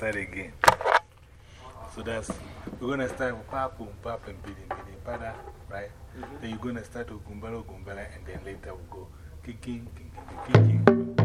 Start again. So that's, we're going to start with pop, boom, pop, and beating, beating, pada, right? -hmm. Then you're going to start with gumbala, gumbala, and then later we'll go kicking, kicking, kicking.